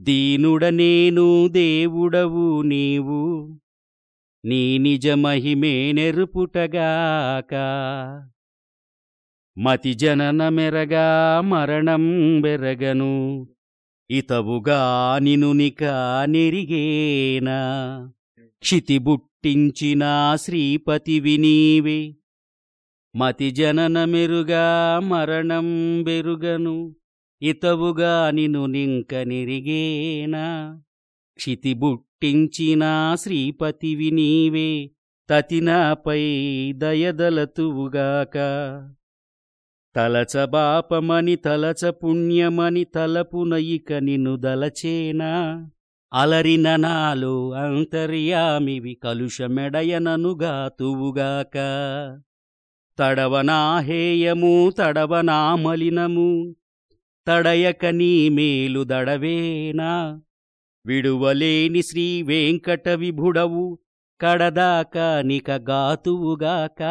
దీనుడ నేను దేవుడవు నీవు. నీ నిజ మహిమే నెరుపుటగాక. మతి జనన మెరగా మరణం బెరగను. ఇతవుగా నినునిక నెరిగేనా. క్షితి బుట్టించిన వినీవే మతి జనన మెరుగా మరణం బెరుగను. ఇతవుగా నిను నింక నెరిగేనా? శ్రీపతివి నీవే తతినాపై దయదలతువుగాక. తలచబాపమని తలచ పుణ్యమని తలపునయిక నిన్ను దలచేనా? అలరిన నాలో అంతర్యామివి కలుషమెడయననుగాతువుగాక తడవనాహేయము తడవనామలినము తడయక నీ మేలు దడవేనా. విడువలేని శ్రీ వెంకట విభుడవు కడదాకా నిక గాతువుగాక.